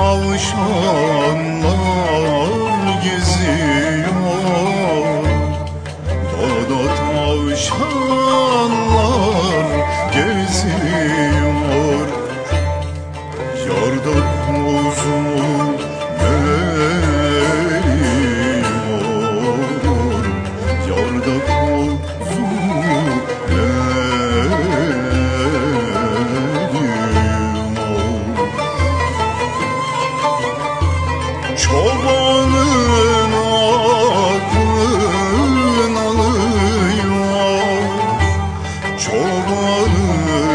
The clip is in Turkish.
tavşanlar geziyor. Dağda tavşanlar geziyor. Yardım Çobanın aklın alıyor. Çobanın